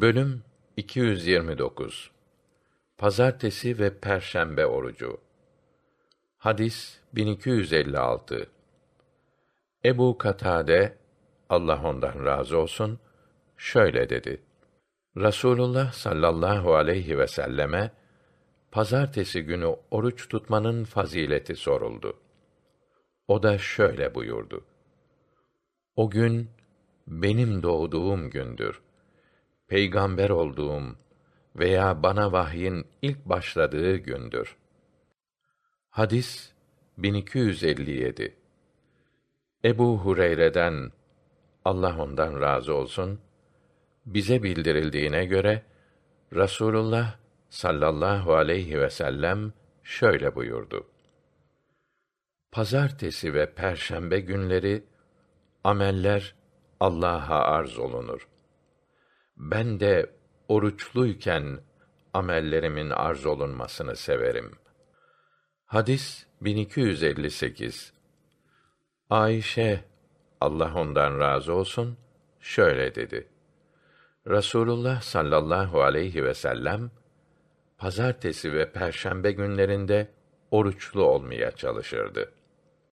Bölüm 229 Pazartesi ve Perşembe orucu. Hadis 1256. Ebu Katade Allah ondan razı olsun şöyle dedi. Rasulullah sallallahu aleyhi ve selleme pazartesi günü oruç tutmanın fazileti soruldu. O da şöyle buyurdu. O gün benim doğduğum gündür. Peygamber olduğum veya bana vahyin ilk başladığı gündür. Hadis 1257 Ebu Hureyre'den Allah ondan razı olsun bize bildirildiğine göre Rasulullah sallallahu aleyhi ve sellem şöyle buyurdu. Pazartesi ve perşembe günleri ameller Allah'a arz olunur. Ben de oruçluyken amellerimin arz olunmasını severim. Hadis 1258 Ayşe Allah ondan razı olsun şöyle dedi. Rasulullah sallallahu aleyhi ve sellem pazartesi ve perşembe günlerinde oruçlu olmaya çalışırdı.